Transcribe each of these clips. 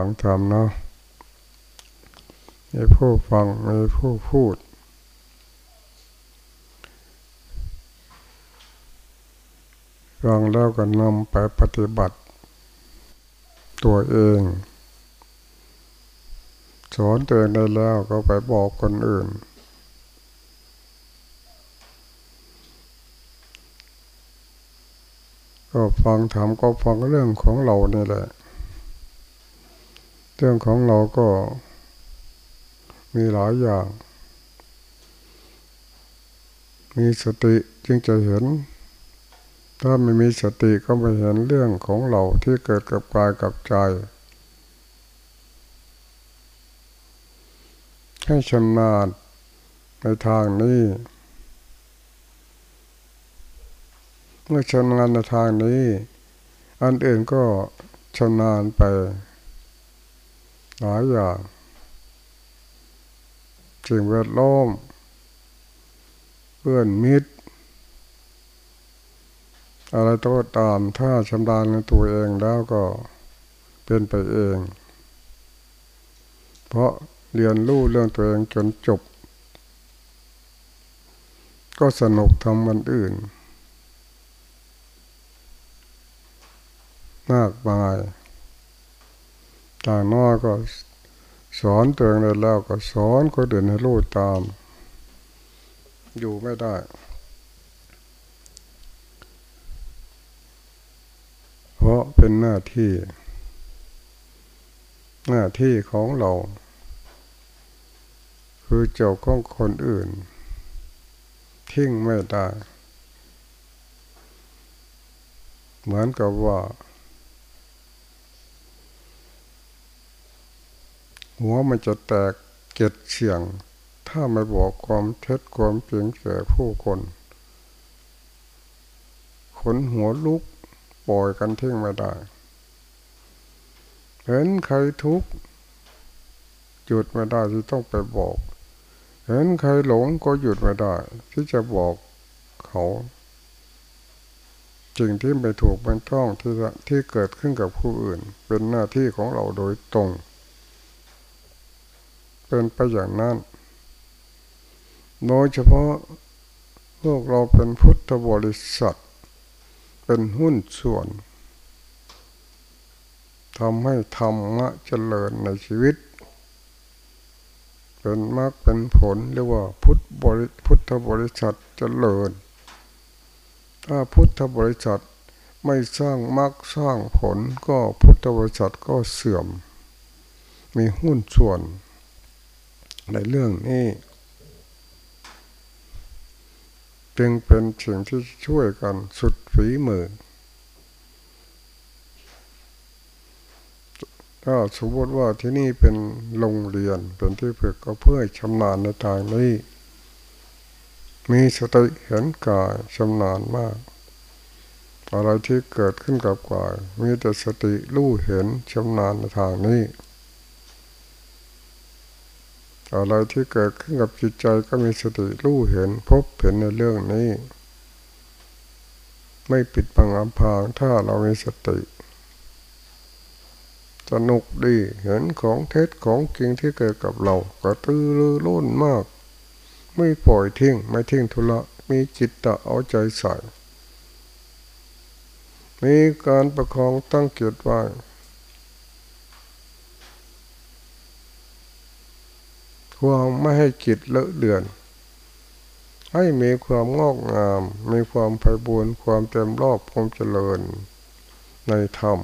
ฟังธรรมเนาะมีผู้ฟังมีผู้พูด ฟังแล้วก็นำไปปฏิบัติ ตัวเอง สอนตัวเองได้แล้วก็ไปบอกคนอื่น ก็ฟังถามก็ฟังเรื่องของเรานี่แหละ เรื่องของเราก็มีหลายอย่าง มีสติจึงจะเห็น ถ้าไม่มีสติก็ไม่เห็นเรื่องของเราที่เกิดกับกายกับใจ ให้ชำนาญในทางนี้ เมื่อชำนาญในทางนี้ อันอื่นก็ชำนาญไป หลายอย่างสิ่งแวดล้อมเพื่อนมิตร อะไรตัวตามถ้าชำนาญในตัวเองแล้วก็เป็นไปเอง เพราะเรียนรู้เรื่องตัวเองจนจบ ก็สนุกทำมันอื่น มากมาย ต่างน้อยก็สอนตัวเองได้แล้วก็สอนคนอื่นให้รู้ตาม อยู่ไม่ได้เพราะเป็นหน้าที่ หน้าที่ของเรา คือเจ้าของคนอื่น ทิ้งไม่ได้ เหมือนกับว่า หัวมันจะแตกเก็ดเฉียง ถ้าไม่บอกความเท็จความจริงแก่ผู้คนขนหัวลุกปล่อยกันทิ้งไม่ได้ เห็นใครทุกข์หยุดไม่ได้ที่ต้องไปบอก เห็นใครหลงก็หยุดไม่ได้ ที่จะบอกเขาสิ่งที่ไม่ถูกไม่ต้องที่ที่เกิดขึ้นกับผู้อื่น เป็นหน้าที่ของเราโดยตรง เป็นไปอย่างนั้นโดยเฉพาะพวกเราเป็นพุทธบริษัท เป็นหุ้นส่วนทำให้ธรรมะเจริญในชีวิต เป็นมรรคเป็นผลเรียกว่าพุทธบริพุทธบริษัทเจริญ ถ้าพุทธบริษัทไม่สร้างมรรคสร้างผลก็พุทธบริษัทก็เสื่อม มีหุ้นส่วน ในเรื่องนี้ จึงเป็นสิ่งที่ช่วยกันสุดฝีมือ ถ้าสมมติว่าที่นี่เป็นโรงเรียนเป็นที่ฝึกก็เพื่อชำนาญในทางนี้ มีสติเห็นกายชำนาญมากอะไรที่เกิดขึ้นกับกาย มีแต่สติรู้เห็นชำนาญในทางนี้ อะไรที่เกิดขึ้นกับจิตใจก็มีสติรู้เห็นพบเห็นในเรื่องนี้ ไม่ปิดบังอำพางถ้าเรามีสติสนุกดีเห็นของเท็จของจริงที่เกิดกับเรา ก็ตื้อรือร้นมาก ไม่ปล่อยทิ้งไม่ทิ้งทุละมีจิตตะเอาใจใส่มีการประคองตั้งเกียรติไว้ ความไม่ให้จิตเลอะเลือน ให้มีความงอกงาม มีความไพบูรณ์ความเต็มรอบความเจริญในธรรม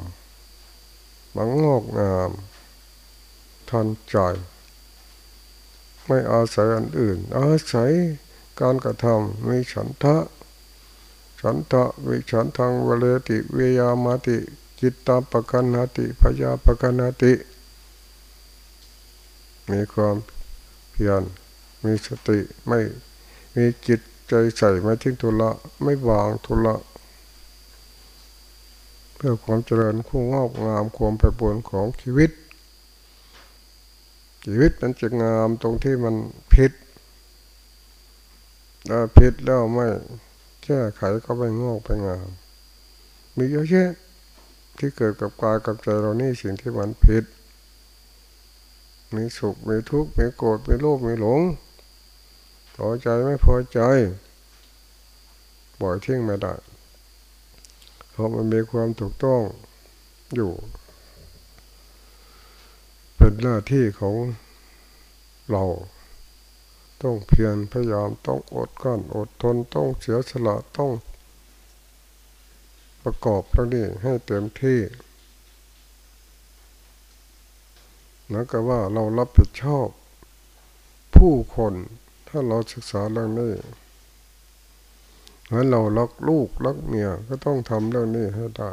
บังงอกงามทันใจ ไม่อาศัยอันอื่น อาศัยการกระทำมีฉันทะ ฉันทะวิฉันทางวเลติเวียมาติจิตตาปกันนาติพยาปกันนาติ มีความ เพียรมีสติไม่มีจิตใจใส่ไม่ทิ้งทุละไม่วางทุละ เพื่อความเจริญคู่งอกงามความไปบนของชีวิต ชีวิตมันจะงามตรงที่มันผิดถ้าผิดแล้วไม่แก้ไขก็ไปงอกไปงาม มีเยอะแยะที่เกิดกับกายกับใจเรานี่สิ่งที่มันผิด มีสุขมีทุกข์มีโกรธมีโลภมีหลงพอใจไม่พอใจปล่อยทิ้งไม่ได้เพราะมันมีความถูกต้องอยู่ เป็นหน้าที่ของเรา ต้องเพียรพยายามต้องอดกั้นอดทนต้องเสียสละต้องประกอบทั้งนี้ให้เต็มที่ แล้วก็ว่าเรารับผิดชอบ ผู้คนถ้าเราศึกษาเรื่องนี้เหมือนเรารักลูกรักเมียก็ต้องทำเรื่องนี้ให้ได้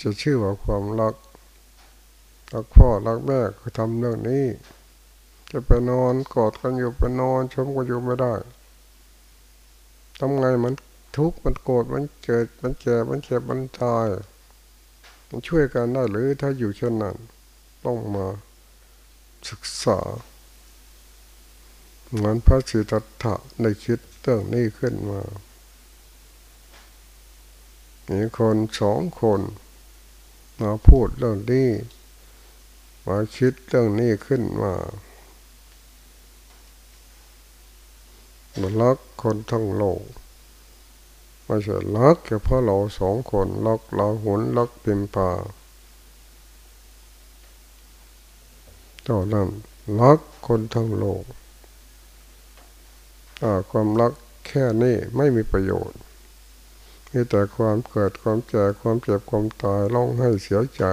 จะชื่อว่าความรักรักพ่อรักแม่ก็ทำเรื่องนี้ จะไปนอนกอดกันอยู่ไปนอนชมกันอยู่ไม่ได้ทำไงมันทุกข์มันโกรธมันเกิดมันแก่มันเจ็บมันตายมันช่วยกันได้หรือถ้าอยู่เช่นนั้น ต้องมาศึกษา เหมือนพระสิทธัตถะในคิดเรื่องนี้ขึ้นมามีคนสองคนมาพูดเรื่องนี้มาคิดเรื่องนี้ขึ้นมามันรักคนทั้งโลกไม่ใช่รักแค่เพราะเราสองคนรักเราหุนรักพิมพา เท่านั้นรักคนทั้งโลกความรักแค่นี้ไม่มีประโยชน์มีแต่ความเกิดความแก่ความเจ็บความตายร้องให้เสียใจ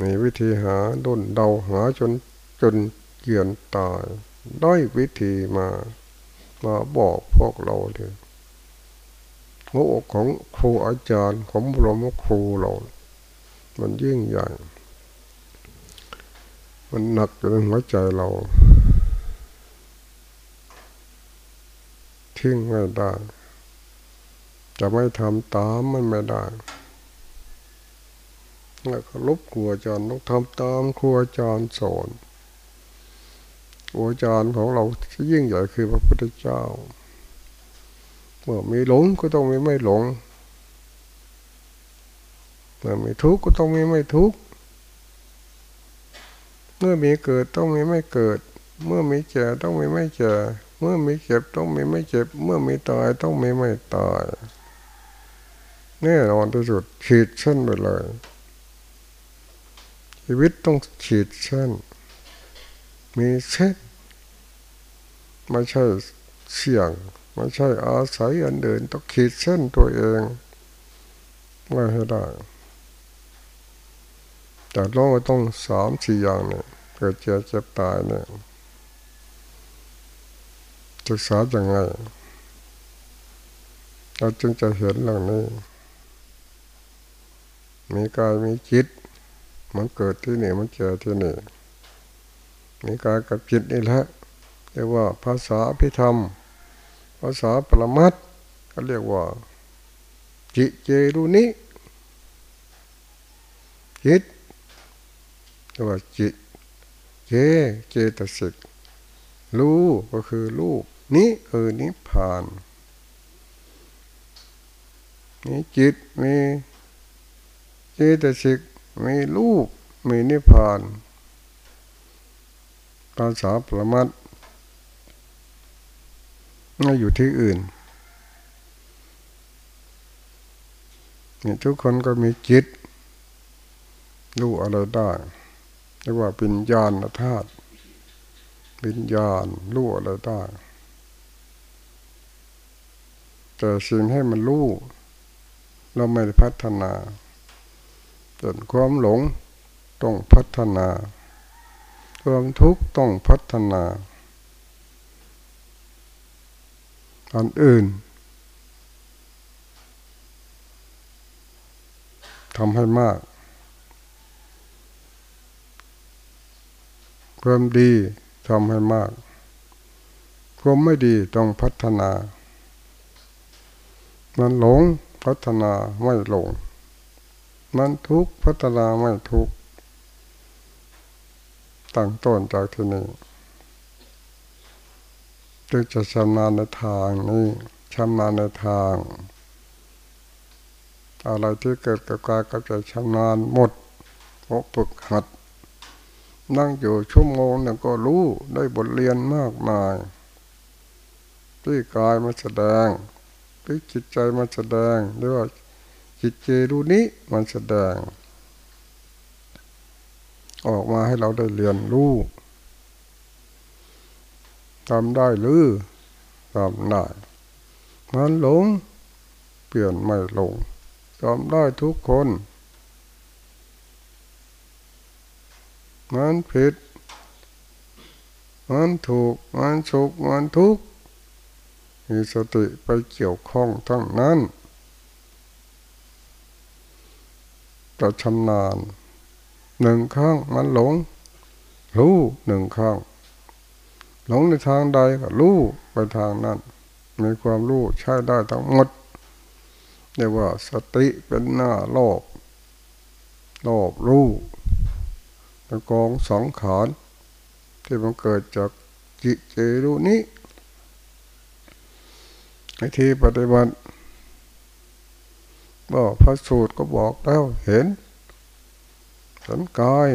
มีวิธีหาดุนเดาหาจนจนเกียนตายได้วิธีมามาบอกพวกเราเลยหัวอกของครูอาจารย์ของบรมครูเรา มันยิ่งใหญ่ มันหนักอยู่ในหัวใจเรา ทิ้งไม่ได้ จะไม่ทำตามมันไม่ได้แล้วก็ลบครูอาจารย์ต้องทำตามครูอาจารย์สอนครูอาจารย์ของเราที่ยิ่งใหญ่คือพระพุทธเจ้า เมื่อมีหลงก็ต้องมีไม่หลง เมื่อมีทุกข์ก็ต้องมีไม่ทุกข์ เมื่อมีเกิดต้องมีไม่เกิด เมื่อมีแก่ต้องมีไม่แก่เมื่อมีเจ็บต้องมีไม่เจ็บ เมื่อมีตายต้องมีไม่ตายแน่นอนที่สุดขีดเส้นไปเลย ชีวิตต้องขีดเส้น มีเส้นไม่ใช่เสี่ยงไม่ใช่อาศัยอันเดินต้องขีดเส้นตัวเองไม่ให้ได้ แต่เราต้องสามสี่อย่างเนี่ยเกิดเจ็บเจ็บตายเนี่ยศึกษาอย่างไงเราจึงจะเห็นเรื่องนี้ มีกายมีจิต มันเกิดที่นี่มันเจอที่นี่ มีกายกับจิตนี่แหละเรียกว่าภาษาพิธรรม ภาษาปรมัตก็เรียกว่า จิเจรุนิจิต เรียกว่าจิตเจเจตสิกรู้ก็คือรู้นี้คือนิพพานมีจิตมีเจตสิกมีรูปมีนิพพานภาษาปรมัตไม่อยู่ที่อื่นนี่ทุกคนก็มีจิตรู้อะไรได้ เรียกว่าปิญญาณธาตุปิญญาณรู้อะไรได้แต่สิ่งให้มันรู้เราไม่ได้พัฒนาจนความหลงต้องพัฒนา ความทุกข์ต้องพัฒนาอันอื่นทำให้มาก ความดีทำให้มาก ความไม่ดีต้องพัฒนา มันหลงพัฒนาไม่หลง มันทุกข์พัฒนาไม่ทุกข์ตั้งต้นจากที่นี่จึงจะชำนาญในทางนี้ชำนาญในทาง อะไรที่เกิดกับกายกับใจชำนาญหมดราะฝึกหัด นั่งอยู่ชั่วโมงนึงก็รู้ได้บทเรียนมากมายที่กายมาแสดงที่จิตใจมาแสดงหรือว่าจิตเจรู้นี้มันแสดง ออกมาให้เราได้เรียนรู้ทำได้หรือทำได้มันหลง เปลี่ยนไม่หลงทำได้ทุกคน มันผิด มันถูก มันสุข มันทุกข์ มีสติไปเกี่ยวข้องทั้งนั้นจะชำนาญหนึ่งข้างมันหลง รู้หนึ่งข้าง หลงในทางใดก็รู้ไปทางนั้น มีความรู้ใช้ได้ทั้งหมดเรียกว่าสติเป็นหน้าโลบโลบรู้ เป็นกองสองขานที่มันเกิดจากจิตเจรู้นี้ไอทีปฏิบัติบอกพระสูตรก็บอกแล้วเห็นสันกาย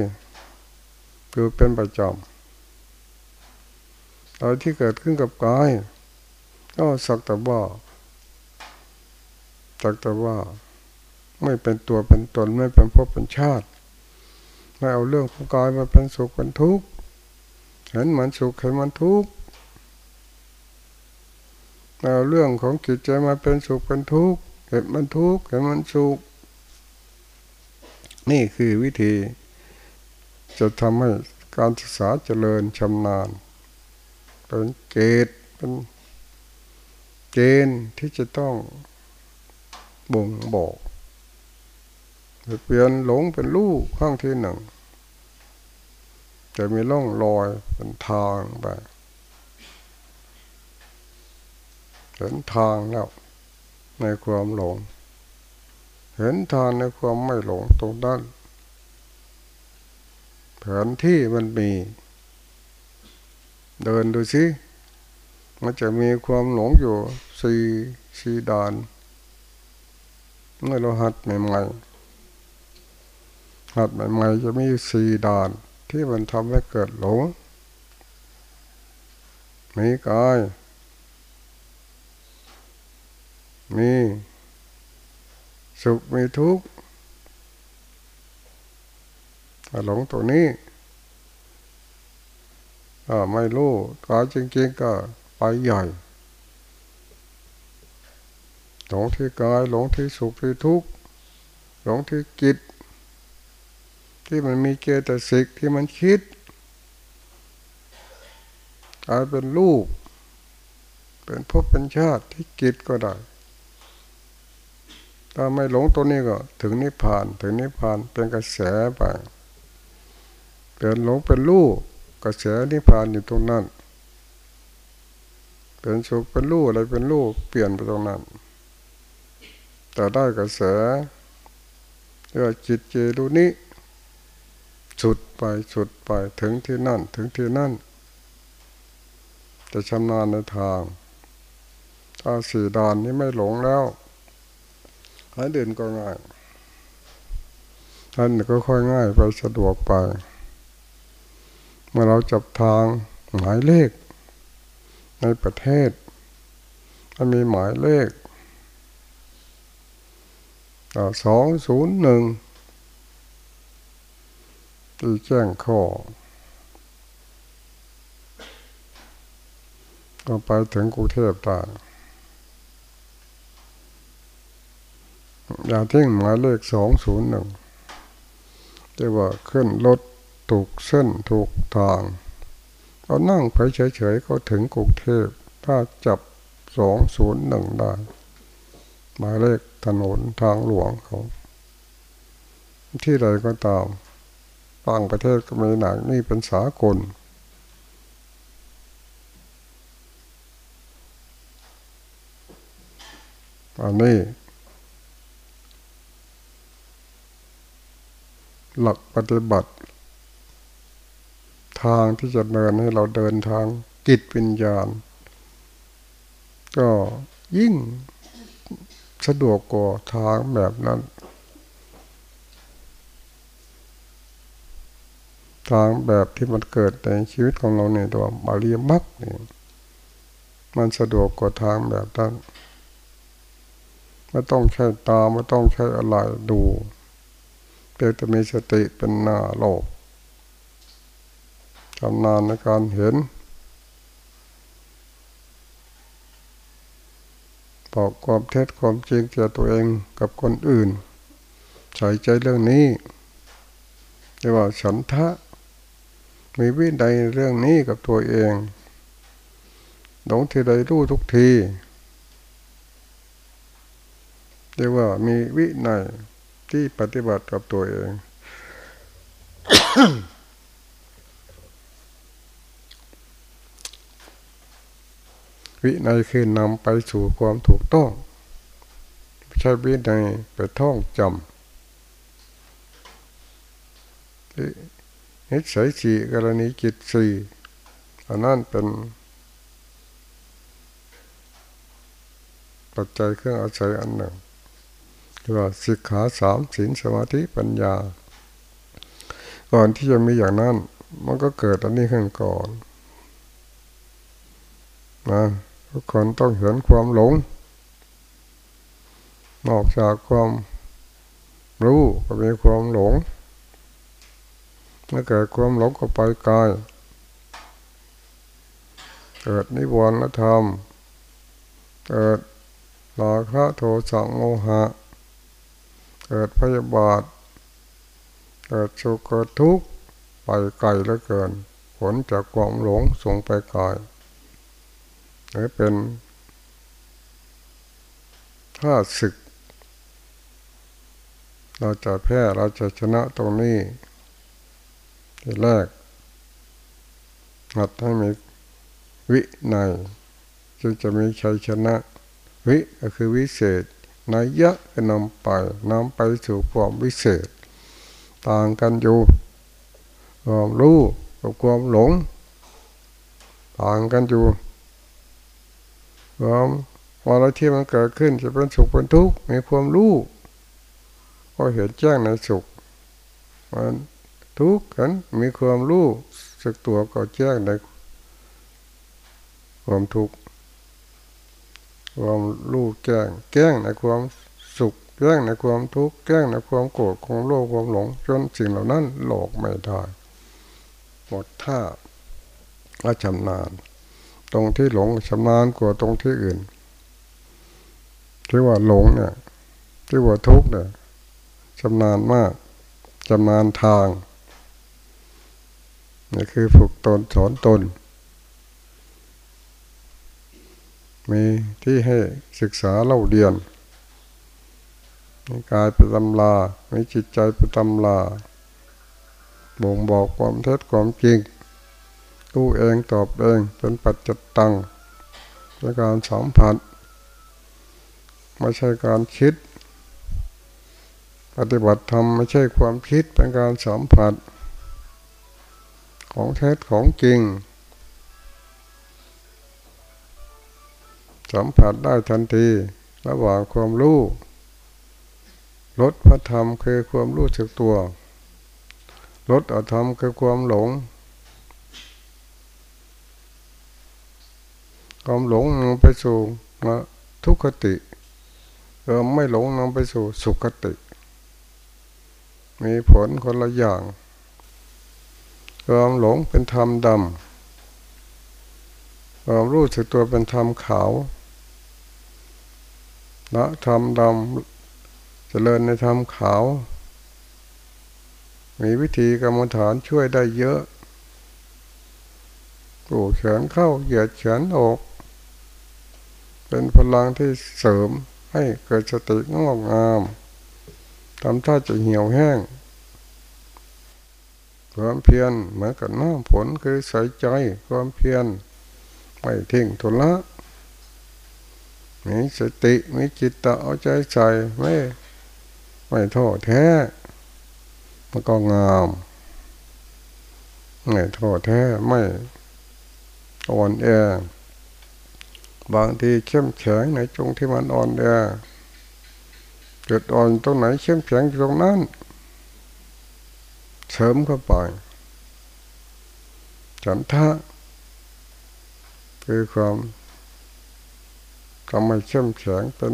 คือเป็นประจำอะไรที่เกิดขึ้นกับกาย ก็สักแต่ว่าสักแต่ว่า ไม่เป็นตัวเป็นตนไม่เป็นภพเป็นชาติ ไม่เอาเรื่องของกายมาเป็นสุขเป็นทุกข์เห็นมันสุขเห็นมันทุกข์เอาเรื่องของจิตใจมาเป็นสุขเป็นทุกข์เห็นมันทุกข์เห็นมันสุขนี่คือวิธี จะทำให้การศึกษาเจริญชำนาญเป็นเกณฑ์เป็นเกณฑ์ที่จะต้องบ่งบอก เปลี่ยนหลงเป็นลูกข้างที่หนึ่งจะมีร่องรอยเป็นทางไปเห็นทางแล้วในความหลง เห็นทางในความไม่หลงตรงนั้นแผนที่มันมี เดินดูสิมันจะมีความหลงอยู่สี่สี่ด่าน เมื่อเราหัดใหม่ๆ หัดใหม่ๆจะมีสี่ด่าน ที่มันทำให้เกิดหลงมีกายมีสุขมีทุกข์หลงตัวนี้ไม่รู้กายจริงๆก็ไปใหญ่หลงที่กายหลงที่สุขที่ทุกข์หลงที่จิต ที่มันมีเจตสิกที่มันคิดกลายเป็นรูป เป็นภพเป็นชาติที่จิตก็ได้ ถ้าไม่หลงตัวนี้ก็ ถึงนิพพาน ถึงนิพพานเป็นกระแสไปเป็นหลงเป็นรูปกระแสนิพพานอยู่ตรงนั้น เป็นสุขเป็นรูปอะไรเป็นรูปเปลี่ยนไปตรงนั้น แต่ได้กระแสเรียกจิตเจดูนี้ สุดไปสุดไปถึงที่นั่น ถึงที่นั่น จะชำนาญในทางถ้าสี่ดานนี้ไม่หลงแล้วหาเดินก็ง่ายท่านก็ค่อยง่ายไปสะดวกไป เมื่อเราจับทางหมายเลข ในประเทศมันมีหมายเลขสองศูนย์หนึ่ง ที่แจ้งข้อ ก็ไปถึงกรุงเทพได้อย่าทิ้งหมายเลขสองศูนย์หนึ่งจะว่าขึ้นรถถูกเส้นถูกทาง ก็นั่งไปเฉยๆก็ถึงกรุงเทพถ้าจับสองศูนย์หนึ่งได้ หมายเลขถนนทางหลวงเขา ที่ใดก็ตาม ต่างประเทศก็มีหนังนี่เป็นสากลอันนี้ หลักปฏิบัติ ทางที่จะเดินให้เราเดินทางจิตวิญญาณ ก็ยิ่งสะดวกกว่าทางแบบนั้น ทางแบบที่มันเกิดในชีวิตของเราเนี่ยตัวบาลีมักนี่มันสะดวกกว่าทางแบบนั้นไม่ต้องใช้ตาไม่ต้องใช้อะไรดูเพียงแต่มีสติเป็นหน้าโลกชำนาญในการเห็นบอกความเท็จความจริงเกี่ยวตัวเองกับคนอื่น ใส่ใจเรื่องนี้เรียกว่าฉันทะ มีวินัยเรื่องนี้กับตัวเองหลงที่ใดรู้ทุกทีเรียกว่ามีวินัยที่ปฏิบัติกับตัวเองวินัยคือนำไปสู่ความถูกต้อง ใช้วินัยไปท่องจำ นิสัยสี่กรณีจิตสี่อันนั้นเป็น ปัจจัยเครื่องอาศัยอันหนึ่งคือว่าสิกขาสามศีลสมาธิปัญญา ก่อนที่จะมีอย่างนั้น มันก็เกิดอันนี้ขึ้นก่อนนะทุกคนต้องเห็นความหลง นอกจากความรู้ก็มีความหลง เมื่อเกิดความหลงก็ไปกาย เกิดนิวรณธรรม เกิดราคะโทสะโมหะ เกิดพยาบาท เกิดสุขเกิดทุกข์ไปไกลเหลือเกิน ผลจากความหลงส่งไปกายหรือเป็นถ้าศึก เราจะแพ้เราจะชนะตรงนี้ แรกหัดให้มีวิในจึงจะมีชัยชนะ วิก็คือวิเศษนัยยะก็นำไปนำไปสู่ความวิเศษ ต่างกันอยู่ความรู้กับความหลง ต่างกันอยู่ความอะไรที่มันเกิดขึ้นจะเป็นสุขเป็นทุกข์มีความรู้ก็เห็นแจ้งในสุขมัน ทุกข์กันมีความรู้สึกตัวก็แจ้งในความทุกข์ความรู้แจ้งแก้งในความสุขแก้งในความทุกข์แก้งในความโกรธความโลภความหลง จนสิ่งเหล่านั้นหลอกไม่ได้หมดท่าก็ชำนาญ ตรงที่หลงชำนาญกว่าตรงที่อื่นที่ว่าหลงเนี่ยที่ว่าทุกข์เนี่ยชำนาญมากชำนาญทาง นี่คือฝึกตนสอนตน มีที่ให้ศึกษาเล่าเรียนมีกายเป็นตำลามีจิตใจเป็นตำลาบ่งบอกความเท็จความจริงรู้เองตอบเองเป็นปัจจตังเป็นการสัมผัสไม่ใช่การคิด ปฏิบัติธรรมไม่ใช่ความคิดเป็นการสัมผัส ของแท้ของจริง สัมผัสได้ทันที ระหว่างความรู้ลดพระธรรมคือความรู้สึกตัวลดอธรรมคือความหลง ความหลงนำไปสู่ทุกขติเออไม่หลงนำไปสู่สุขติ มีผลคนละอย่าง ความหลงเป็นธรรมดำความรู้สึกตัวเป็นธรรมขาวละธรรมดำเจริญในธรรมขาว มีวิธีกรรมฐานช่วยได้เยอะกูเขียนเข้าเหยียดเขียนออก เป็นพลังที่เสริมให้เกิดสติงอกงามทำท่าจะเหี่ยวแห้ง ความเพียรเหมือนกับน้ำฝนคือใส่ใจความเพียรไม่ทิ้งทุละมีสติมีจิตตเอาใจใส่ไม่ไม่ท้อแท้มันก็งามไม่ท้อแท้ไม่อ่อนแอบางทีเข้มแข็งในจงที่มันอ่อนแอจุดอ่อนตรงไหนเข้มแข็งตรงนั้น เสริมเข้าไปฉันทะคือความทำให้เข้มแข็งเป็น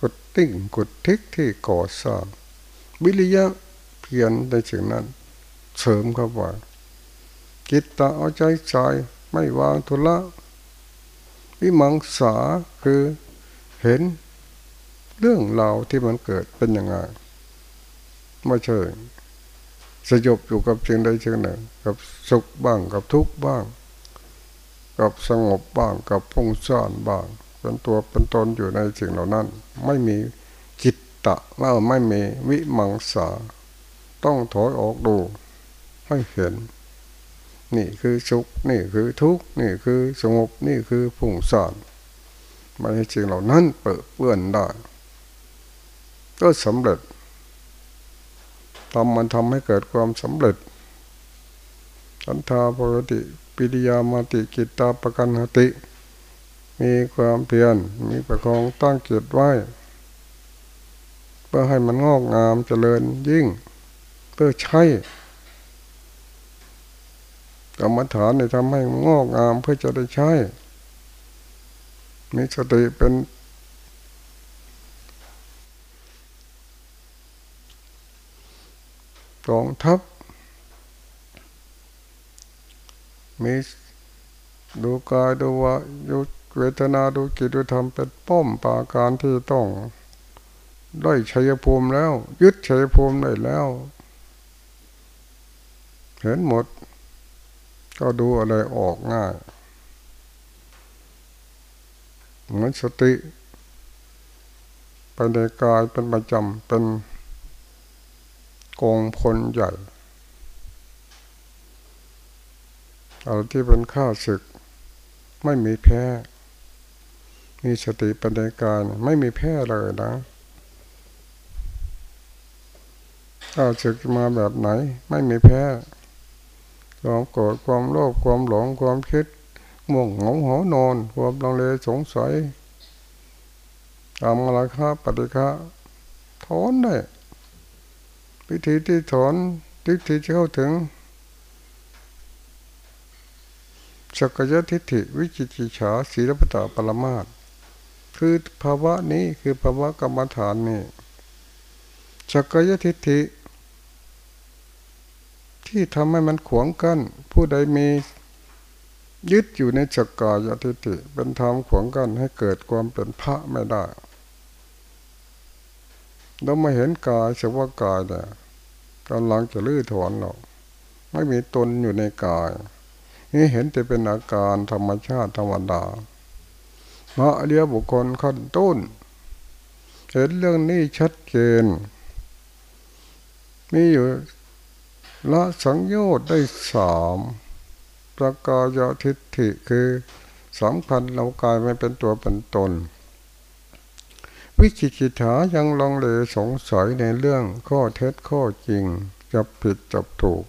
กดติ้งกดทิกที่ก่อสร้างวิริยะเพียรในสิ่งนั้น เสริมเข้าไปจิตตาเอาใจใส่ไม่วางทุละวิมังสาคือเห็นเรื่องราวที่มันเกิดเป็นยังไง ไม่ใช่สยบอยู่กับสิ่งใดสิ่งหนึ่ง กับสุขบ้างกับทุกข์บ้าง กับสงบบ้างกับพุ่งซ่านบ้าง เป็นตัวเป็นตนอยู่ในสิ่งเหล่านั้น ไม่มีจิตตะว่าไม่มีวิมังสา ต้องถอยออกดู ให้เห็น นี่คือสุขนี่คือทุกข์นี่คือสงบนี่คือพุ่งซ่านไม่ให้สิ่งเหล่านั้นเปิดเปื้อนได้ก็สำเร็จ ทำมันทำให้เกิดความสำเร็จสันทาปกติปิริยามาติกิตตาปกันหติ มีความเพียรมีประคองตั้งเกียรติไว้ เพื่อให้มันงอกงามเจริญยิ่ง เพื่อใช้กรรมฐานในทำให้งอกงามเพื่อจะได้ใช้มีสติเป็น กองทัพมีดูกายดูว่าดูเวทนาดูกิจดูธรรมเป็นป้อมปาการที่ต้องได้ชัยภูมิแล้ว ยึดชัยภูมิได้แล้ว เห็นหมด ก็ดูอะไรออกง่ายเหมือนสติไปในกายเป็นประจำเป็น กองพลใหญ่อะไรที่เป็นข้าศึก ไม่มีแพ้ มีสติปัญญาการไม่มีแพ้เลยนะข้าศึกมาแบบไหน ไม่มีแพ้ความโกรธความโลภความหลงความคิดม่วงเหงาหอนอน ความลังเลสงสัยทำอะไรครับปฏิฆะถอนได้ วิธีที่ถอนวิธีที่เข้าถึงสักยะทิฏฐิวิจิจิฉาศีลปตาปรมาตคือภาวะนี้คือภาวะกรรมฐานนี่สักยะทิฏฐิ ที่ทำให้มันขวงกัน้นผู้ใดมียึดอยู่ในจักกายทิฏฐิเป็นธรรมขวงกั้นให้เกิดความเป็นพระไม่ได้เรามาเห็นกายสภาวะกายเนี่ย กำลังจะลื้อถอนหรอก ไม่มีตนอยู่ในกาย นี่เห็นแต่เป็นอาการธรรมชาติธรรมดามาเรียบุคคลขั้นต้น เห็นเรื่องนี้ชัดเจน มีอยู่ละสังโยชน์ได้สามประกายทิฏฐิคือสำคัญเรากายไม่เป็นตัวเป็นตน วิจิกิจายังลองเลยสงสัยในเรื่องข้อเท็จข้อจริงจับผิดจับถูก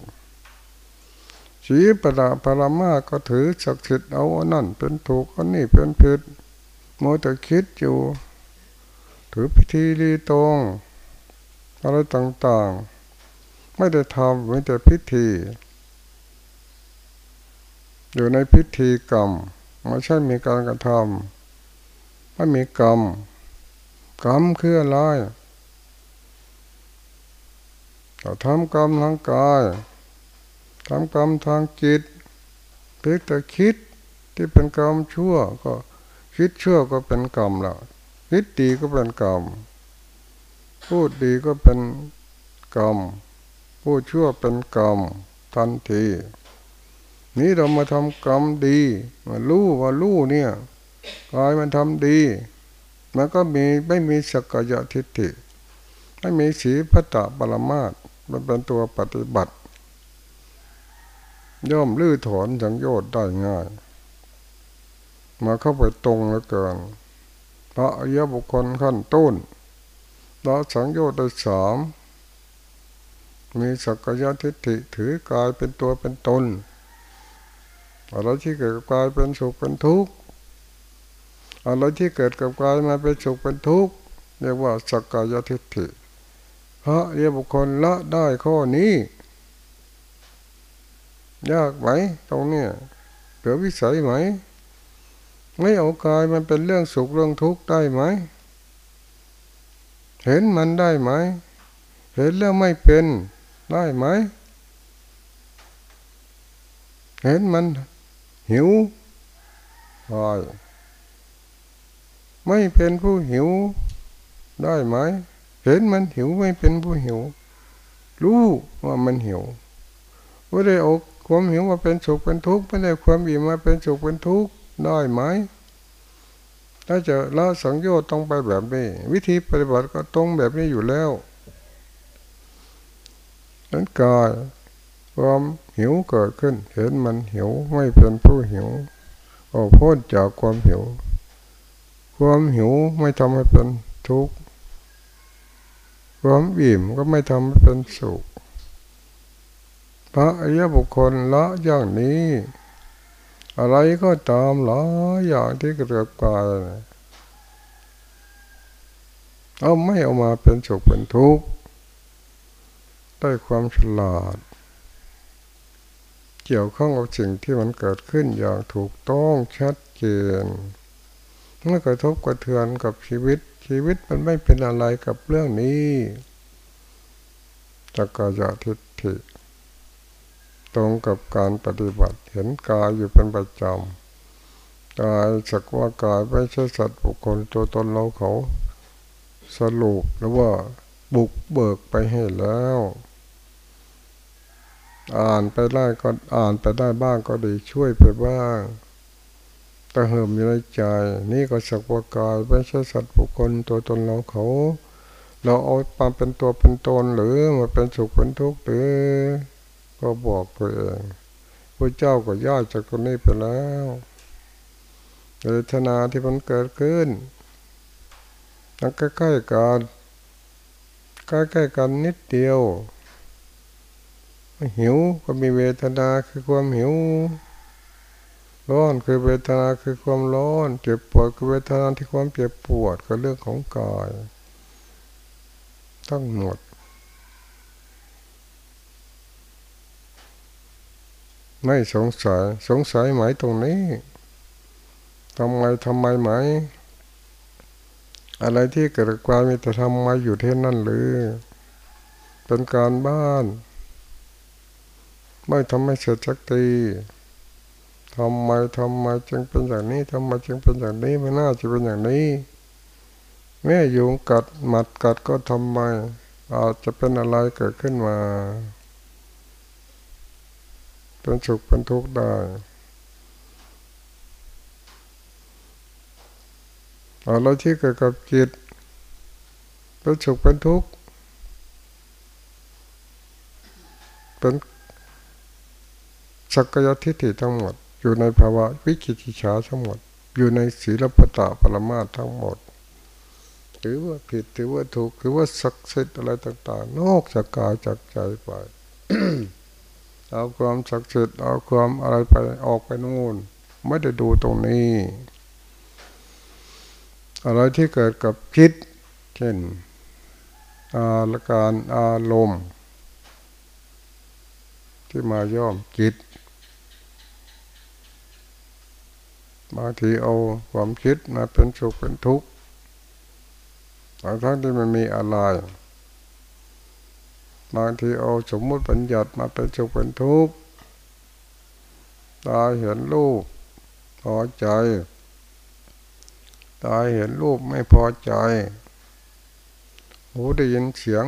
สีปดาปรามาก็ถือศักดิ์สิทธิ์เอาอันนั่นเป็นถูกอันนี้เป็นผิดโมแต่คิดอยู่ ถือพิธีรีตรงอะไรต่างๆ ไม่ได้ทำไม่แต่พิธี อยู่ในพิธีกรรมไม่ใช่มีการกระทำไม่มีกรรม กรรมคืออะไรเราทำกรรมทางกายทำกรรมทางจิตเพื่อแต่คิดที่เป็นกรรมชั่วก็คิดชั่วก็เป็นกรรมแล้วคิดดีก็เป็นกรรมพูดดีก็เป็นกรรมพูดชั่วเป็นกรรมทันทีนี้เรามาทำกรรมดีมารู้ว่ารู้เนี่ยกายมันทำดี มันก็มีไม่มีสกยทิฏฐิไม่มีสีพัตตปรมาตมันเป็นตัวปฏิบัติ ย่อมลื้อถอนสังโยชน์ได้ง่าย มาเข้าไปตรงแล้วเกินพระอริยบุคคลขั้นต้นละสังโยชน์ได้สามมีสักยะทิฏฐิถือกายเป็นตัวเป็นตนอะไรที่เกิดกายเป็นสุขเป็นทุกข์ อะไรที่เกิดกับกายมาเป็นสุขเป็นทุกข์เรียกว่าสักกายทิฏฐิพระเรียบุคคลละได้ข้อนี้ ยากไหมตรงเนี้ยเหลือวิสัยไหม ไม่เอากายมันเป็นเรื่องสุขเรื่องทุกข์ได้ไหม เห็นมันได้ไหม เห็นแล้วไม่เป็นได้ไหม เห็นมันหิวได ไม่เป็นผู้หิวได้ไหมเห็นมันหิวไม่เป็นผู้หิว รู้ว่ามันหิวไม่ได้อาความหิวมาเป็นสุขเป็นทุกข์ไม่ได้ความอิ่มมาเป็นสุขเป็นทุกข์ได้ไหมถ้าจะละสังโยชน์ต้องไปแบบนี้ วิธีปฏิบัติก็ตรงแบบนี้อยู่แล้วนั้นกายความหิวเกิดขึ้น เห็นมันหิวไม่เป็นผู้หิวออกพ้นจากความหิว ความหิวไม่ทำให้เป็นทุกข์ความอิ่มก็ไม่ทำให้เป็นสุขพระอริยบุคคลละอย่างนี้ อะไรก็ตามละอย่างที่เกิดกายเอาไม่เอามาเป็นสุขเป็นทุกข์ได้ความฉลาด เกี่ยวข้องกับสิ่งที่มันเกิดขึ้นอย่างถูกต้องชัดเจน เมื่อกระทบกระเทือนกับชีวิต ชีวิตมันไม่เป็นอะไรกับเรื่องนี้จักรยาทิฏฐิตรงกับการปฏิบัติเห็นกายอยู่เป็นประจำกายสักว่ากายไม่ใช่สัตว์บุคคลตัวตนเราเขาสรุปหรือว่าบุกเบิกไปให้แล้ว อ่านไปได้ก็อ่านไปได้บ้างก็ดีช่วยไปบ้าง แต่เหิมอยู่ในใจ นี่ก็สักว่ากายไม่ใช่สัตว์บุคคลตัวตนเราเขา เราเอามามเป็นตัวเป็นตนหรือมาเป็นสุขเป็นทุกข์หรือก็บอกตัวเองพระเจ้าก็ย่อจากตรงนี้ไปแล้วเวทนาที่มันเกิดขึ้นมันใกล้ๆกันใกล้ๆกันนิดเดียว หิวก็มีเวทนาคือความหิว ร้อนคือเวทนาคือความร้อน เจ็บปวดคือเวทนาที่ความเจ็บปวดก็เรื่องของกายทั้งหมด ไม่สงสัยสงสัยไหมตรงนี้ทำไมทำไมไหม อะไรที่เกิดความมีแต่ทำไมอยู่ที่นั่นหรือ เป็นการบ้าน ไม่ทำให้เสร็จสักที ทำไมทำไมจึงเป็นอย่างนี้ทำไมจึงเป็นอย่างนี้ไม่น่าจะเป็นอย่างนี้ แม่ยุงกัดหมัดกัดก็ทำไม อาจจะเป็นอะไรเกิดขึ้นมา เป็นสุขเป็นทุกข์ได้อะไรที่เกิดกับจิตเป็นสุขเป็นทุกข์เป็นสักยทิฏฐิทั้งหมด อยู่ในภาวะวิกิจิชาทั้งหมด อยู่ในศีลปตะปรมาทั้งหมดถือว่าผิดถือว่าถูกถือว่าศักดิ์สิทธิ์อะไรต่าง ๆ นอกจากกายจากใจไปเอาความศักดิ์สิทธิ์เอาความอะไรไปออกไปนู่น ไม่ได้ดูตรงนี้ อะไรที่เกิดกับคิด เช่น อาการอารมณ์ ที่มาย่อมคิด บางทีเอาความคิดมาเป็นสุขเป็นทุกข์บางครั้งที่มันมีอะไรบางทีเอาสมมุติปัญญัติมาเป็นสุขเป็นทุกข์ตาเห็นรูปพอใจ ตาเห็นรูปไม่พอใจ หูได้ยินเสียง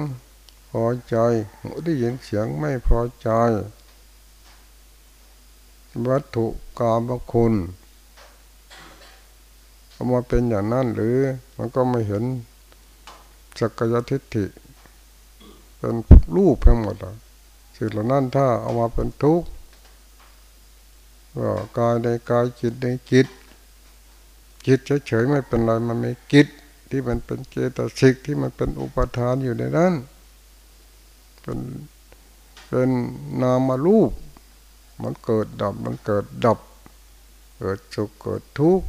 พอใจ หูได้ยินเสียงไม่พอใจ วัตถุกรรมคุณ เอามาเป็นอย่างนั้นหรือมันก็ไม่เห็นสักยทิฏฐิ เป็นรูปทั้งหมดสิ่งเหล่านั้นถ้าเอามาเป็นทุกข์ก็กายในกายจิตในจิตจิตเฉยๆไม่เป็นไรมันไม่กิจที่มันเป็นเจตสิกที่มันเป็นอุปทานอยู่ในนั้นเป็นเป็นนามารูป มันเกิดดับมันเกิดดับ เกิดสุขเกิดทุกข์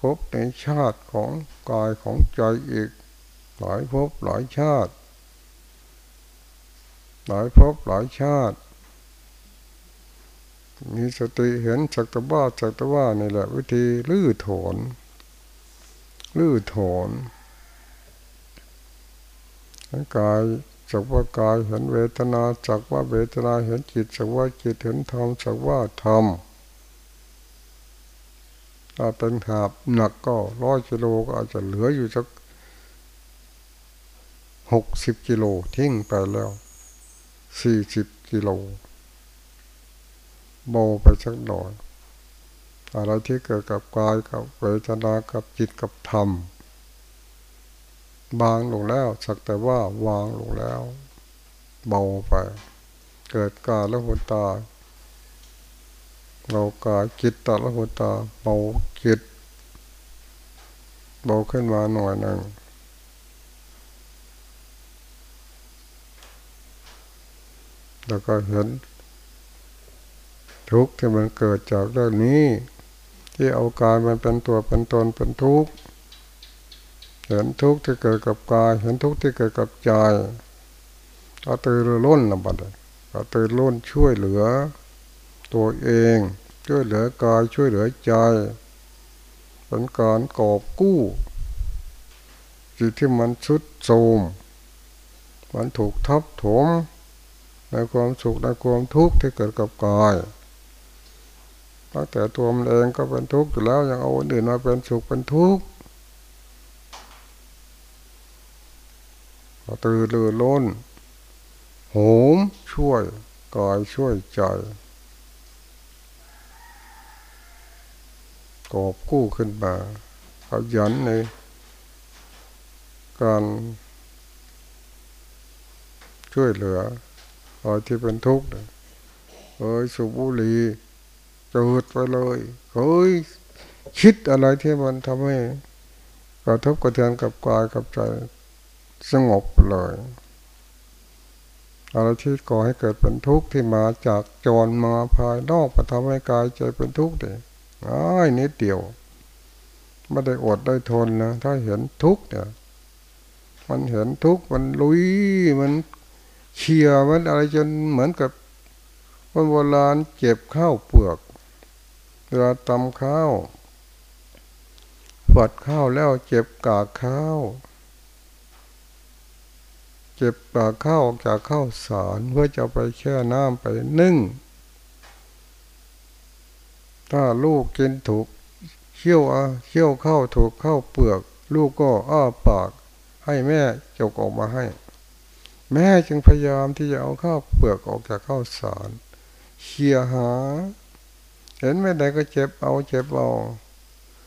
พบในชาติของกายของใจอีก หลายภพหลายชาติ หลายภพหลายชาติ มีสติเห็นสักตะว่าสักตะว่านี่แหละ วิธีลื้อถอนลื้อถอนกายสักว่ากายเห็นเวทนาสักว่าเวทนาเห็นจิตสักว่าจิตเห็นธรรมสักว่าธรรม ถ้าเป็นหาบหนักก็ร้อยกิโลก็อาจจะเหลืออยู่สักหกสิบกิโลทิ้งไปแล้วสี่สิบกิโลโบไปสักหน่อยอะไรที่เกิดกับกายกับเวทนากับจิตกับธรรมบางลงแล้วสักแต่ว่าวางลงแล้ว เบาไป เกิดกาและหุตา เรากายจิตตาและหุตาเบาจิตเบาขึ้นมาหน่อยหนึ่งแล้วก็เห็นทุกข์ที่มันเกิดจากเรื่องนี้ ที่เอากายมันเป็นตัวเป็นตนเป็นทุกข์เห็นทุกข์ที่เกิดกับกาย เห็นทุกข์ที่เกิดกับใจเอาตื่นล้นละบัดเอาตื่นล้นช่วยเหลือ ตัวเอง ช่วยเหลือกายช่วยเหลือใจเป็นการกอบกู้จิตที่มันชุดโทมมันถูกทับถมในความสุขในความทุกข์ที่เกิดกับกายตั้งแต่ตัวมันเองก็เป็นทุกข์อยู่แล้วยังเอาคนอื่นมาเป็นสุขเป็นทุกข์ตื่นลือล้นโหมช่วยกายช่วยใจ กอบกู้ขึ้นมาเอายันในการช่วยเหลืออะไรที่เป็นทุกข์เอ้ยสุบุรีจืดไปเลยเฮ้ยคิดอะไรที่มันทำให้กระทบกระเทือนกับกายกับใจสงบเลยอะไรที่ก่อให้เกิดเป็นทุกข์ที่มาจากจรมาภายนอกมาทำให้กายใจเป็นทุกข์เด็ ง่ายนิดเดียวไม่ได้อดได้ทนนะถ้าเห็นทุกข์เนี่ยมันเห็นทุกข์มันลุยมันเชียมันอะไรจนเหมือนกับคนโบราณเจ็บข้าวเปลือกเวลาตำข้าวฝัดข้าวแล้วเจ็บกากข้าวเก็บปลาข้าวออกจากข้าวสารเพื่อจะไปแช่น้ำไปนึ่ง ถ้าลูกกินถูกเคี่ยวอะเคี่ยวข้าวถูกข้าวเปลือก ลูกก็อ้าปาก ให้แม่จกออกมาให้ แม่จึงพยายามที่จะเอาข้าวเปลือกออกจากข้าวสารเคี่ยหา เห็นไม่ได้ก็เจ็บเอาเจ็บเอา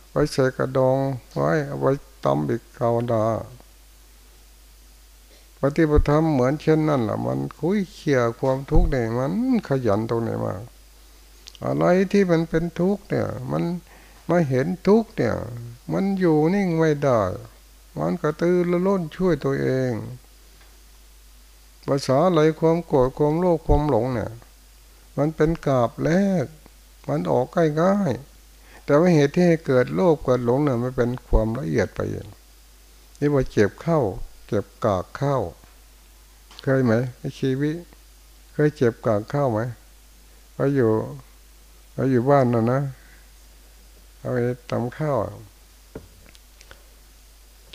ไว้ใส่กระดองไว้เอาไว้ตำบิกขาวดาปฏิปธรรมเหมือนเช่นนั่นแหละมันคุยเขี่ยความทุกข์เนี่ยมันขยันตรงไหนมาก อะไรที่มันเป็นทุกข์เนี่ย มันมาเห็นทุกข์เนี่ย มันอยู่นิ่งไม่ได้ มันกระตือรือร้นช่วยตัวเองภาษาอะไรความโกรธความโลภความหลงเนี่ย มันเป็นกาบแรก มันออกใกล้ๆแต่ว่าเหตุที่ให้เกิดโลภเกิดหลงเนี่ยมันเป็นความละเอียดไปเองนี่ว่าเจ็บเข้า เจ็บกากข้า เคยไหมในชีวิต เคยเจ็บกากข้าไหมเราอยู่ เราอยู่บ้านนะนะเอาไปตำข้าว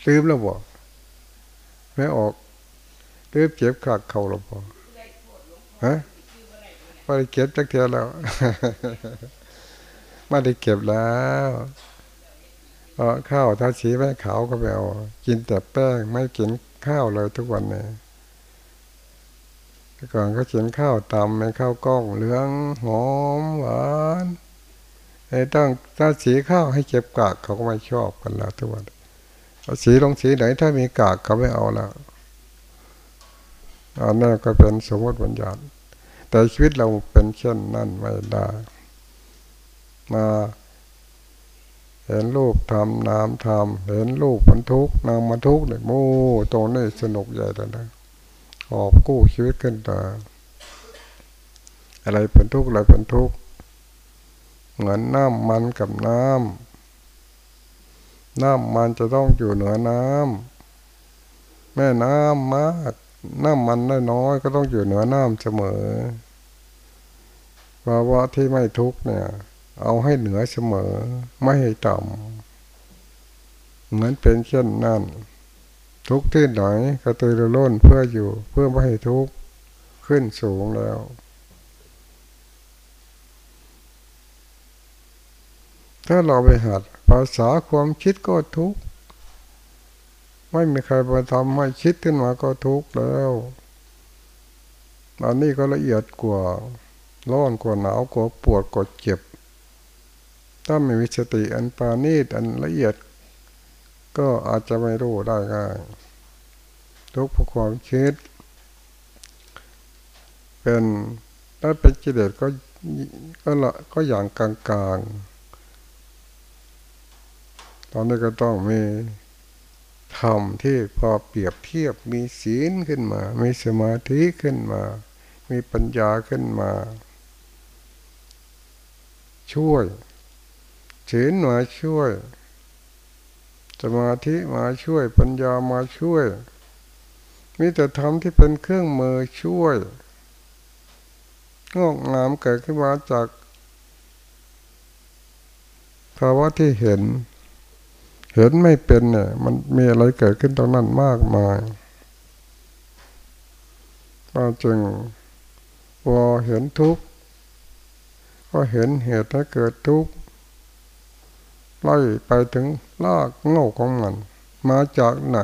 ลืมแล้วบอกไม่ออกลืมเจ็บกากเข่าหรือเปล่ฮะไม่ได้เก็บจักเทียแล้วไม่ได้เก็บแล้วเอข้าวถ้าสีไม่ขาวก็ไปเอากินแต่แป้งไม่กินข้าวเลยทุกวันนี้แต่ ก่อนก็กินข้าวตำไม่ข้าวกล้องเหลืองหอมหวานไอ้ต้องถ้าสีข้าวให้เก็บกากเขาก็ไม่ชอบกันแล้วทุกวันสีลงสีไหนถ้ามีกากเขาไม่เอาแล้วอันนั้นก็เป็นสมมติบัญญัติแต่ชีวิตเราเป็นเช่นนั้นไม่ได้มาเห็นรูปทำนามทำเห็นรูปมันทุกนามมันทุกเนี่ยโม่ตรงนี้สนุกใหญ่เลยนะ ออกกู้ชีวิตขึ้นตาอะไรเป็นทุกข์อะไรเป็นทุกข์เหมือนน้ำมันกับน้ำน้ำมันจะต้องอยู่เหนือน้ำแม่น้ำมากน้ำมันน้อยก็ต้องอยู่เหนือน้ำเสมอเวภาวะที่ไม่ทุกข์เนี่ย เอาให้เหนือเสมอ ไม่ให้ต่ำเหมือนเป็นเช่นนั้น ทุกที่ไหนกระตือรือร้นเพื่ออยู่เพื่อไม่ให้ทุกข์ขึ้นสูงแล้ว ถ้าเราไปหัด ภาษาความคิดก็ทุกข์ไม่มีใครมาทำให้คิดขึ้นมาก็ทุกข์แล้วอันนี้ก็ละเอียดกว่าร้อนกว่าหนาวกว่าปวดกว่าเจ็บ ถ้าไม่มีสติอันปานีตอันละเอียด ก็อาจจะไม่รู้ได้ง่ายทุกข์เพราะความคิด เป็นถ้าเป็นกิเลสก็ก็ละก็อย่างกลางๆ ตอนนี้ก็ต้องมีธรรมที่พอเปรียบเทียบมีศีลขึ้นมา มีสมาธิขึ้นมา มีปัญญาขึ้นมา ช่วยศีลมาช่วย สมาธิมาช่วยปัญญามาช่วย มีแต่ธรรมที่เป็นเครื่องมือช่วยงอกงามเกิดขึ้นมาจากภาวะที่เห็น เห็นไม่เป็นเนี่ยมันมีอะไรเกิดขึ้นตรงนั้นมากมายก็จึงพอเห็นทุกข์ก็เห็นเหตุให้เกิดทุกข์ ไล่ไปถึงลากเงาของมัน มาจากไหน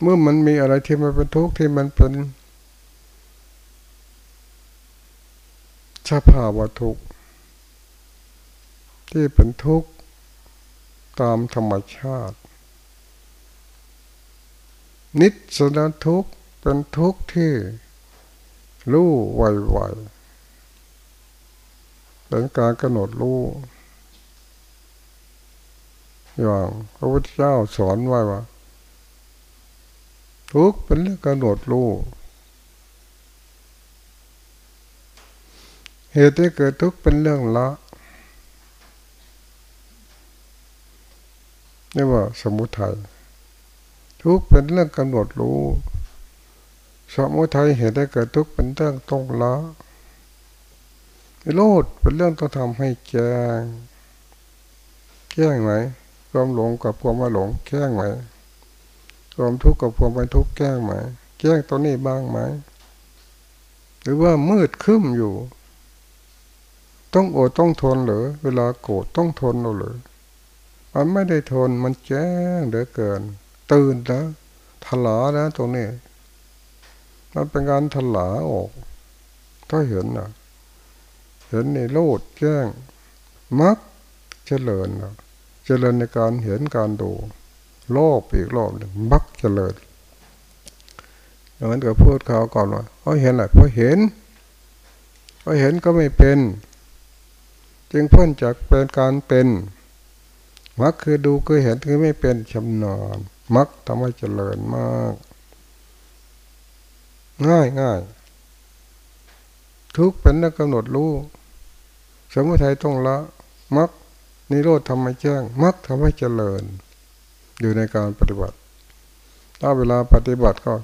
เมื่อมันมีอะไรที่มันเป็นทุกข์ที่มันเป็นสภาวะทุกข์ที่เป็นทุกข์ตามธรรมชาติ นิสนทุกข์เป็นทุกข์ที่รู้ไวๆเป็นการกำหนดรู้ อย่างพระพุทธเจ้าสอนไว้ว่า ทุกเป็นเรื่องกำหนดรู้เหตุที่เกิดทุกข์เป็นเรื่องละนี่ว่าสมุทัยทุกเป็นเรื่องกำหนดรู้ สมุทัยเหตุได้เกิดทุกเป็นเรื่องต้องละโลดเป็นเรื่องต้องทำให้แจ้งแจ้งไหม ความหลงกับความไม่หลงแจ้งไหมความทุกข์กับความไม่ทุกข์แจ้งไหมแจ้งตัวนี้บ้างไหมหรือว่ามืดคึ้มอยู่ ต้องอดต้องทนหรือเวลาโกรธต้องทนเราหรือมันไม่ได้ทนมันแจ้งเหลือเกิน ตื่นแล้วถลาแล้วตรงนี้มันเป็นการถลาออกถ้าเห็นนะเห็นในโลดแจ้งมักเจริญนะ เจริญในการเห็นการดูโลภอีกรอบหนึ่งมักเจริญอย่างนั้นก็พูดเขาก่อนว่าเขาเห็นอะไรเพราะเห็นเพราะเห็นก็ไม่เป็น จึงพ้นจากเป็นการเป็นมักคือดูคือเห็นคือไม่เป็นชำนาญมักทำให้เจริญมาก ง่ายง่ายทุกเป็นนักกำหนดรู้ สมุทัยต้องละมัก นิโรธทำให้แจ้งมักทำให้เจริญ อยู่ในการปฏิบัติ ถ้าเวลาปฏิบัติก็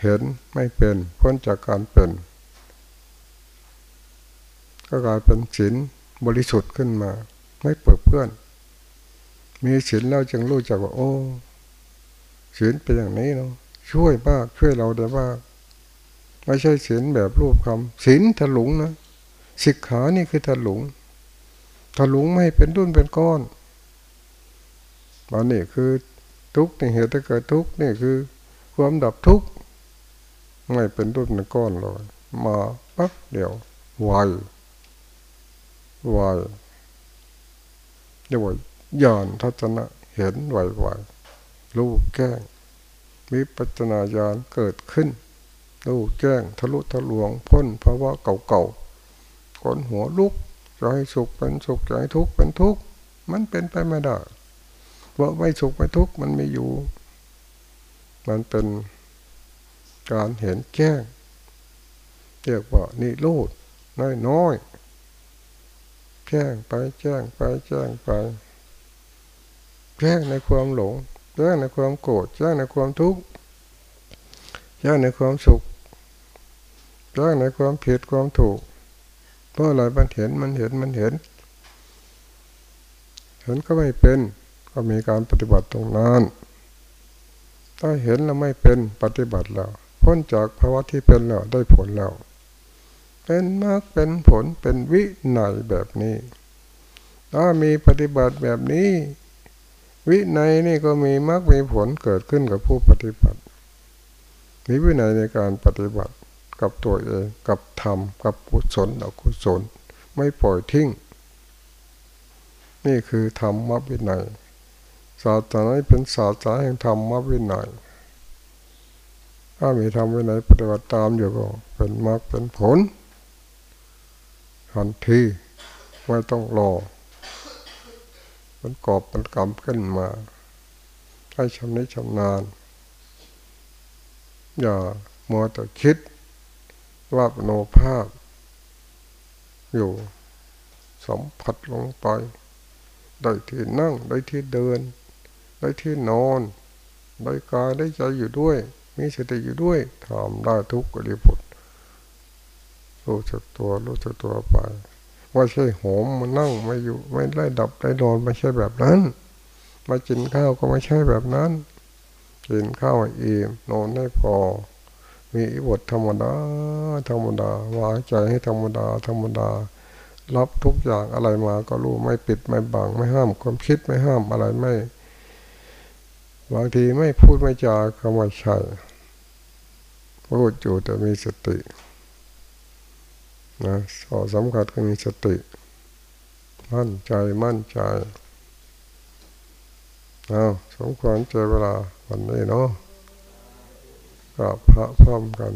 เห็นไม่เป็นพ้นจากการเป็น ก็กลายเป็นศีลบริสุทธิ์ขึ้นมา ไม่เปิดเพื่อน มีศีลแล้วจึงรู้จักว่า โอ้ศีลเป็นอย่างนี้เนาะช่วยมากช่วยเราได้มากไม่ใช่ศีลแบบรูปคำศีลถลุงนะสิกขานี่คือถลุง ถลุงไม่เป็นดุนเป็นก้อนอันนี้คือทุกข์ในเหตุที่เกิดทุกข์นี่คือความดับทุกข์ไม่เป็นดุนเป็นก้อนเลยมาปั๊บเดียวไวไวเดี๋ยวญาณทัศนะเห็นไหวๆรู้แก้งมีปัจนาญาณเกิดขึ้นรู้แจ้งทะลุทะลวงพ้นภาวะเก่าๆคนหัวลุก จะให้สุขเป็นสุขจะให้ทุกข์เป็นทุกข์มันเป็นไปไม่ได้ว่าไม่สุขไม่ทุกข์มันไม่อยู่ มันเป็นการเห็นแจ้งเรียกว่านิโรธน้อยๆแจ้งไปแจ้งไปแจ้งไปแจ้งในความหลงแจ้งในความโกรธแจ้งในความทุกข์แจ้งในความสุขแจ้งในความผิดความถูก เพราะอะไรมันเห็นมันเห็นมันเห็นเห็นก็ไม่เป็นก็มีการปฏิบัติตรงนั้นถ้าเห็นแล้วไม่เป็นปฏิบัติแล้วพ้นจากภาวะที่เป็นแล้วได้ผลแล้วเป็นมากเป็นผลเป็นวิไนแบบนี้ ถ้ามีปฏิบัติแบบนี้ วิไนนี่ก็มีมากมีผลเกิดขึ้นกับผู้ปฏิบัติ มีวินัยในการปฏิบัติ กับตัวเองกับธรรมกับกุศลอกุศล ไม่ปล่อยทิ้ง นี่คือธรรมวินัยศาสนาเป็นศาสนาแห่งธรรมวินัยถ้ามีธรรมวินัยปฏิบัติตามอยู่ก็เป็นมรรคเป็นผลทันทีไม่ต้องรอมันกอบมันกำขึ้นมาให้ชำนิชำนาญอย่ามัวแต่คิด ว่าโนภาพ อยู่สัมผัสลงไป ได้ที่นั่ง ได้ที่เดิน ได้ที่นอน ได้กายได้ใจอยู่ด้วย มีสติอยู่ด้วยทำได้ทุกกริบทรู้จักตัวรู้จักตัวไปว่าใช่หมมานั่งไม่อยู่ ไม่ได้ดับได้นอนไม่ใช่แบบนั้น มากินข้าวก็ไม่ใช่แบบนั้น กินข้าวอิ่มนอนให้พอ มีอิบทธรรมดาธรรมดาวางใจให้ธรรมดาธรรมดา รับทุกอย่างอะไรมาก็รู้ไม่ปิดไม่บังไม่ห้ามความคิดไม่ห้ามอะไรไม่ บางทีไม่พูดไม่จาก็ไม่ใช่พูดอยู่แต่มีสตินะสอสำคัญก็มีสติ มั่นใจมั่นใจเอาสมควรเจอเวลาวันนี้เนาะ กับพระพร้อมกัน